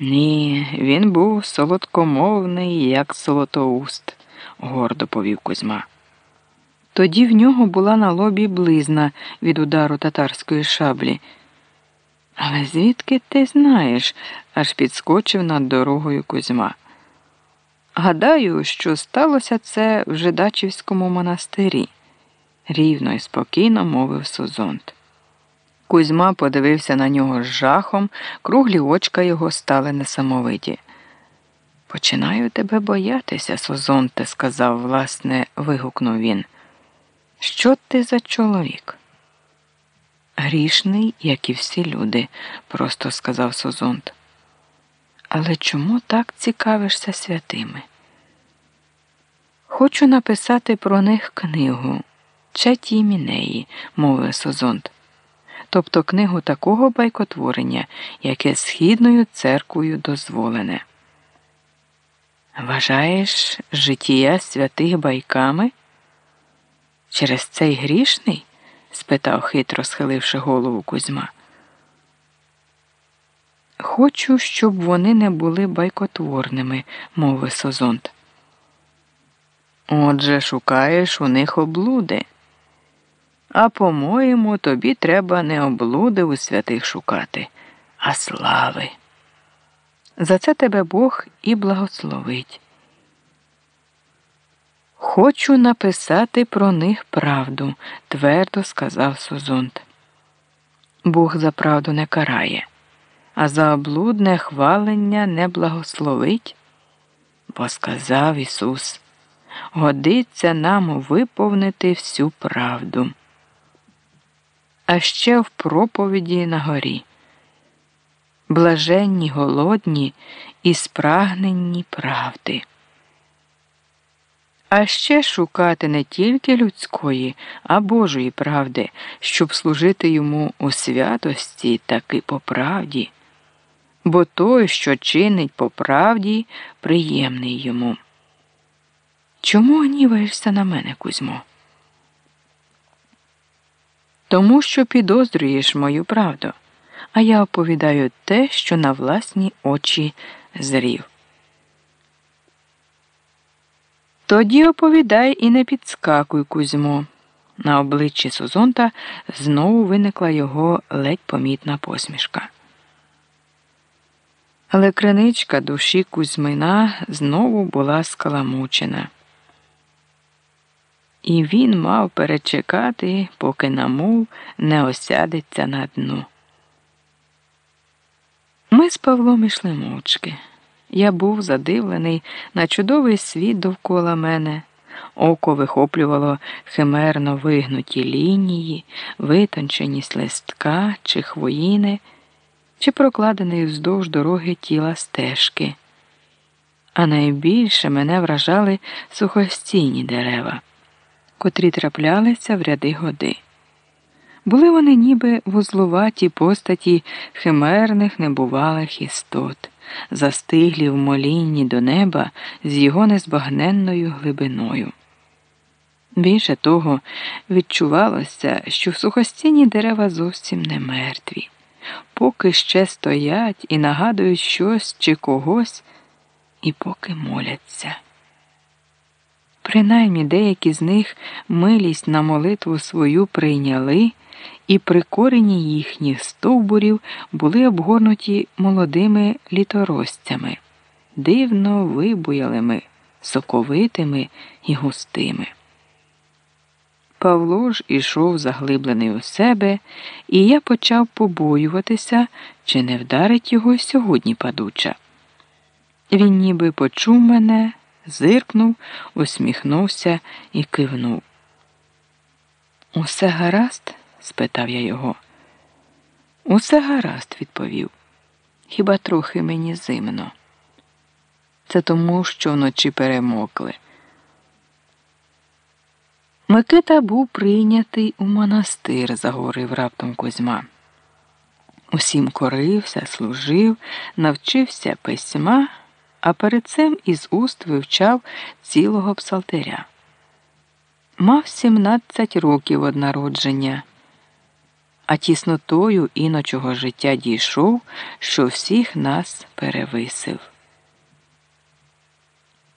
Ні, він був солодкомовний, як солотоуст, гордо повів Кузьма. Тоді в нього була на лобі близна від удару татарської шаблі. Але звідки ти знаєш? аж підскочив над дорогою Кузьма. Гадаю, що сталося це в Жидачівському монастирі, рівно і спокійно мовив Сузонт. Кузьма подивився на нього з жахом, круглі очка його стали несамовиті. Починаю тебе боятися, Созонте, сказав, власне, вигукнув він. Що ти за чоловік? Грішний, як і всі люди, просто сказав Созонт. Але чому так цікавишся святими? Хочу написати про них книгу Четі Мінеї, мовив Созонт тобто книгу такого байкотворення, яке східною церквою дозволене. Вважаєш життя святих байками? Через цей грішний? спитав хитро схиливши голову Кузьма. Хочу, щоб вони не були байкотворними, мовив Созонт. Отже, шукаєш у них облуди. А по-моєму, тобі треба не облуди у святих шукати, а слави. За це тебе Бог і благословить. Хочу написати про них правду, твердо сказав Созонт. Бог за правду не карає, а за облудне хвалення не благословить, бо сказав Ісус, годиться нам виповнити всю правду а ще в проповіді на горі. Блаженні голодні і спрагненні правди. А ще шукати не тільки людської, а Божої правди, щоб служити йому у святості таки по правді, бо той, що чинить по правді, приємний йому. Чому гніваєшся на мене, Кузьмо? Тому що підозрюєш мою правду, а я оповідаю те, що на власні очі зрів. Тоді оповідай і не підскакуй, Кузьмо. На обличчі Сузонта знову виникла його ледь помітна посмішка. Але криничка душі Кузьмина знову була скаламучена і він мав перечекати, поки намул не осядеться на дну. Ми з Павлом ішли мовчки. Я був задивлений на чудовий світ довкола мене. Око вихоплювало химерно вигнуті лінії, витонченість листка чи хвоїни, чи прокладений вздовж дороги тіла стежки. А найбільше мене вражали сухостійні дерева котрі траплялися в ряди годи. Були вони ніби вузлуваті постаті химерних небувалих істот, застиглі в молінні до неба з його незбагненною глибиною. Більше того, відчувалося, що в сухостійні дерева зовсім не мертві, поки ще стоять і нагадують щось чи когось, і поки моляться. Принаймні деякі з них милість на молитву свою прийняли, і при корені їхніх стовбурів були обгорнуті молодими літоростями, дивно вибуялими, соковитими і густими. Павло ж ішов заглиблений у себе, і я почав побоюватися, чи не вдарить його сьогодні падуча. Він ніби почув мене зиркнув, усміхнувся і кивнув. Усе гаразд? спитав я його. Усе гаразд, відповів. Хіба трохи мені зимно. Це тому, що вночі перемокли. Микита був прийнятий у монастир, заговорив раптом Кузьма. Усім корився, служив, навчився письма а перед цим із уст вивчав цілого псалтиря. Мав 17 років од народження. а тіснотою іночого життя дійшов, що всіх нас перевисив.